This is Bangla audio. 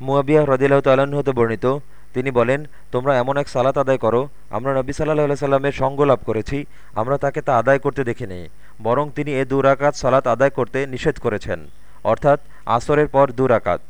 মুয়াবিয়া হ্রদিল্লাহ তাল্লাহ্ন হতে বর্ণিত, তিনি বলেন, তোমরা এমন এক সালাত আদায় করো, আমরা নবী সাল্লাহ সাল্লামের সঙ্গ লাভ করেছি, আমরা তাকে তা আদায় করতে দেখিনি, বরং তিনি এ দুরাকাত সালাত আদায় করতে নিষেধ করেছেন। অর্থাৎ আসরের পর দুরাকাত।